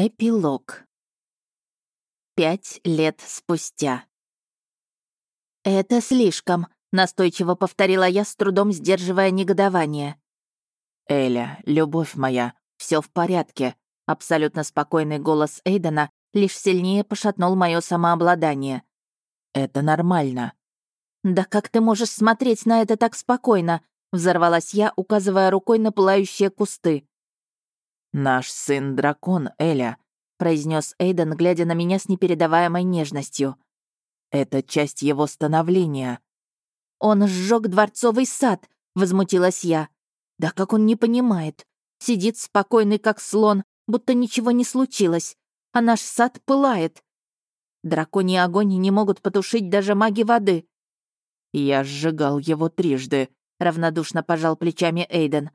Эпилог. Пять лет спустя. «Это слишком», — настойчиво повторила я, с трудом сдерживая негодование. «Эля, любовь моя, все в порядке», — абсолютно спокойный голос Эйдена лишь сильнее пошатнул мое самообладание. «Это нормально». «Да как ты можешь смотреть на это так спокойно?» — взорвалась я, указывая рукой на пылающие кусты. «Наш сын дракон, Эля», — произнес Эйден, глядя на меня с непередаваемой нежностью. «Это часть его становления». «Он сжег дворцовый сад», — возмутилась я. «Да как он не понимает? Сидит спокойный, как слон, будто ничего не случилось, а наш сад пылает. Драконий огонь не могут потушить даже маги воды». «Я сжигал его трижды», — равнодушно пожал плечами Эйден.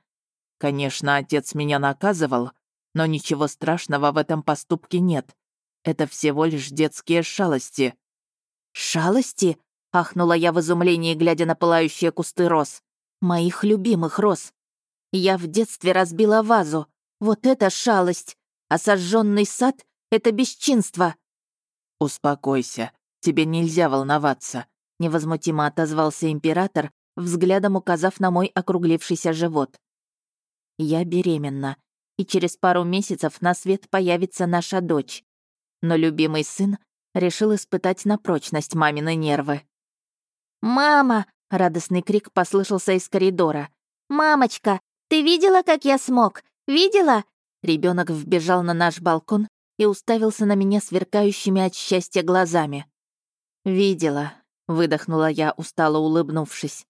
Конечно, отец меня наказывал, но ничего страшного в этом поступке нет. Это всего лишь детские шалости». «Шалости?» — ахнула я в изумлении, глядя на пылающие кусты роз. «Моих любимых роз. Я в детстве разбила вазу. Вот это шалость! А сожженный сад — это бесчинство!» «Успокойся, тебе нельзя волноваться», — невозмутимо отозвался император, взглядом указав на мой округлившийся живот. Я беременна, и через пару месяцев на свет появится наша дочь. Но любимый сын решил испытать на прочность мамины нервы. «Мама!» — радостный крик послышался из коридора. «Мамочка, ты видела, как я смог? Видела?» Ребенок вбежал на наш балкон и уставился на меня сверкающими от счастья глазами. «Видела», — выдохнула я, устало улыбнувшись.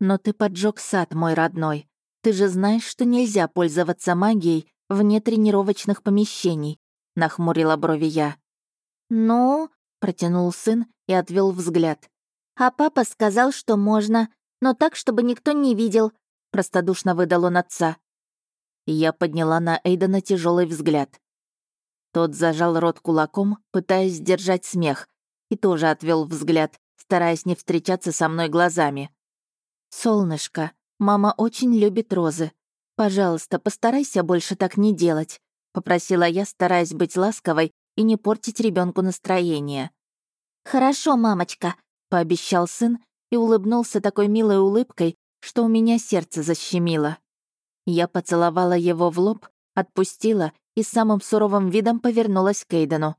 «Но ты поджег сад, мой родной. Ты же знаешь, что нельзя пользоваться магией вне тренировочных помещений», — нахмурила брови я. «Ну?» — протянул сын и отвел взгляд. «А папа сказал, что можно, но так, чтобы никто не видел», — простодушно выдал он отца. Я подняла на Эйдена тяжелый взгляд. Тот зажал рот кулаком, пытаясь сдержать смех, и тоже отвел взгляд, стараясь не встречаться со мной глазами. «Солнышко, Мама очень любит розы. Пожалуйста, постарайся больше так не делать», — попросила я, стараясь быть ласковой и не портить ребенку настроение. «Хорошо, мамочка», — пообещал сын и улыбнулся такой милой улыбкой, что у меня сердце защемило. Я поцеловала его в лоб, отпустила и самым суровым видом повернулась к Эйдену.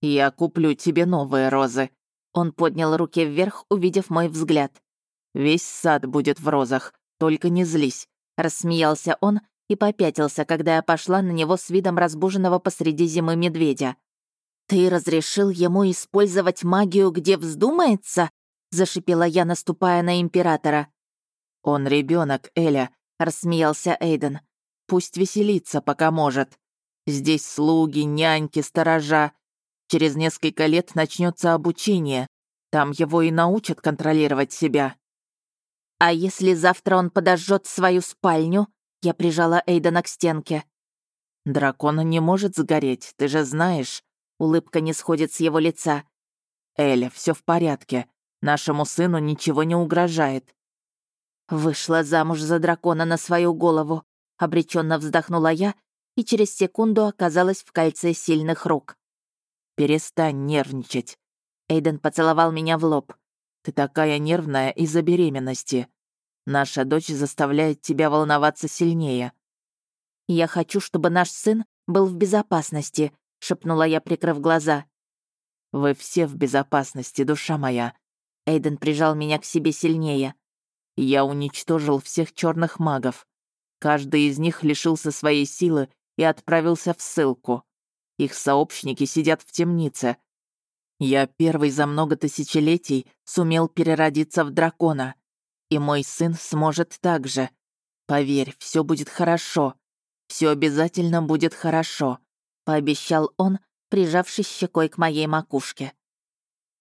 «Я куплю тебе новые розы». Он поднял руки вверх, увидев мой взгляд. Весь сад будет в розах, только не злись», — рассмеялся он и попятился, когда я пошла на него с видом разбуженного посреди зимы медведя. «Ты разрешил ему использовать магию, где вздумается?» — зашипела я, наступая на императора. «Он ребенок, Эля», — рассмеялся Эйден. «Пусть веселится, пока может. Здесь слуги, няньки, сторожа. Через несколько лет начнется обучение. Там его и научат контролировать себя». «А если завтра он подожжет свою спальню?» Я прижала Эйдена к стенке. «Дракон не может сгореть, ты же знаешь». Улыбка не сходит с его лица. «Эля, все в порядке. Нашему сыну ничего не угрожает». Вышла замуж за дракона на свою голову. Обреченно вздохнула я и через секунду оказалась в кольце сильных рук. «Перестань нервничать». Эйден поцеловал меня в лоб. Ты такая нервная из-за беременности. Наша дочь заставляет тебя волноваться сильнее». «Я хочу, чтобы наш сын был в безопасности», — шепнула я, прикрыв глаза. «Вы все в безопасности, душа моя». Эйден прижал меня к себе сильнее. «Я уничтожил всех черных магов. Каждый из них лишился своей силы и отправился в ссылку. Их сообщники сидят в темнице, я первый за много тысячелетий сумел переродиться в дракона. И мой сын сможет так же. Поверь, все будет хорошо. Все обязательно будет хорошо», — пообещал он, прижавшись щекой к моей макушке.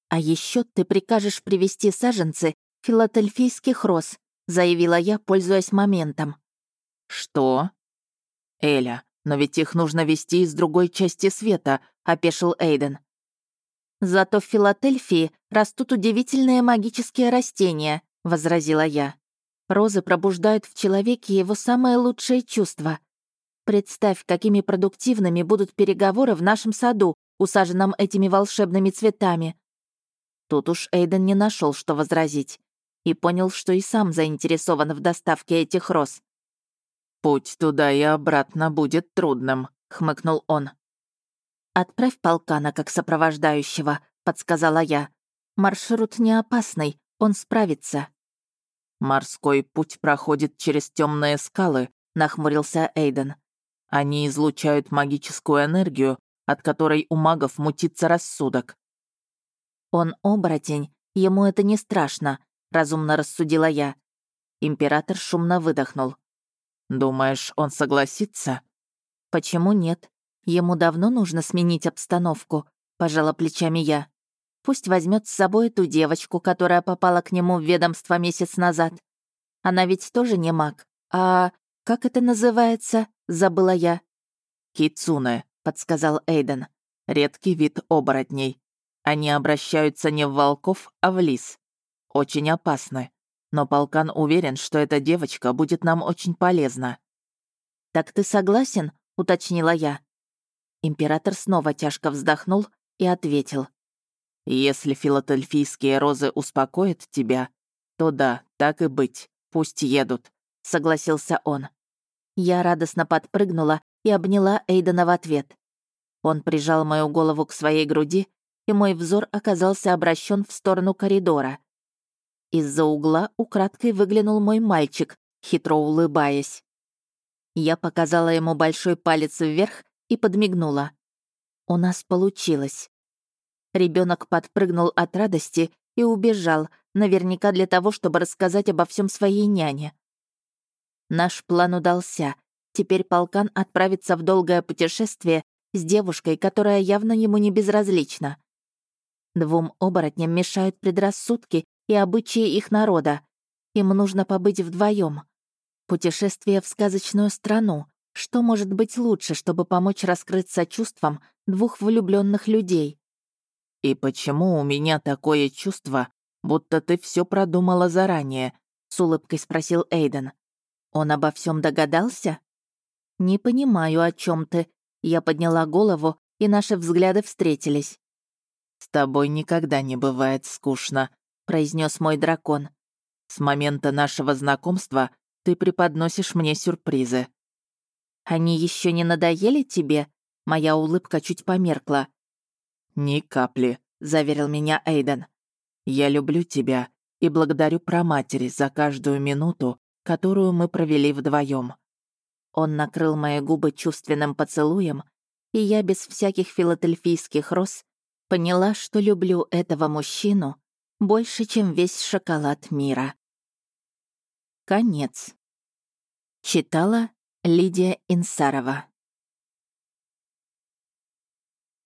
«А еще ты прикажешь привезти саженцы филадельфийских роз», — заявила я, пользуясь моментом. «Что?» «Эля, но ведь их нужно везти из другой части света», — опешил Эйден. «Зато в Филадельфии растут удивительные магические растения», — возразила я. «Розы пробуждают в человеке его самые лучшие чувства». Представь, какими продуктивными будут переговоры в нашем саду, усаженном этими волшебными цветами. Тут уж Эйден не нашел, что возразить, и понял, что и сам заинтересован в доставке этих роз. «Путь туда и обратно будет трудным», — хмыкнул он. «Отправь полкана как сопровождающего», — подсказала я. «Маршрут не опасный, он справится». «Морской путь проходит через темные скалы», — нахмурился Эйден. Они излучают магическую энергию, от которой у магов мутится рассудок. «Он оборотень, ему это не страшно», — разумно рассудила я. Император шумно выдохнул. «Думаешь, он согласится?» «Почему нет? Ему давно нужно сменить обстановку», — пожала плечами я. «Пусть возьмет с собой эту девочку, которая попала к нему в ведомство месяц назад. Она ведь тоже не маг. А как это называется?» забыла я. «Кицуне», — подсказал Эйден. «Редкий вид оборотней. Они обращаются не в волков, а в лис. Очень опасны. Но полкан уверен, что эта девочка будет нам очень полезна». «Так ты согласен?» — уточнила я. Император снова тяжко вздохнул и ответил. «Если филадельфийские розы успокоят тебя, то да, так и быть, пусть едут», — согласился он. Я радостно подпрыгнула и обняла Эйдена в ответ. Он прижал мою голову к своей груди, и мой взор оказался обращен в сторону коридора. Из-за угла украдкой выглянул мой мальчик, хитро улыбаясь. Я показала ему большой палец вверх и подмигнула. У нас получилось. Ребенок подпрыгнул от радости и убежал, наверняка для того, чтобы рассказать обо всем своей няне. Наш план удался. Теперь полкан отправится в долгое путешествие с девушкой, которая явно ему не безразлична. Двум оборотням мешают предрассудки и обычаи их народа. Им нужно побыть вдвоем. Путешествие в сказочную страну. Что может быть лучше, чтобы помочь раскрыться чувствам двух влюбленных людей? «И почему у меня такое чувство, будто ты все продумала заранее?» — с улыбкой спросил Эйден. Он обо всем догадался? Не понимаю, о чем ты. Я подняла голову, и наши взгляды встретились. С тобой никогда не бывает скучно, произнес мой дракон. С момента нашего знакомства ты преподносишь мне сюрпризы. Они еще не надоели тебе? Моя улыбка чуть померкла. Ни капли, заверил меня Эйден. Я люблю тебя и благодарю проматери за каждую минуту, которую мы провели вдвоем. Он накрыл мои губы чувственным поцелуем, и я без всяких филадельфийских роз поняла, что люблю этого мужчину больше, чем весь шоколад мира. Конец. Читала Лидия Инсарова.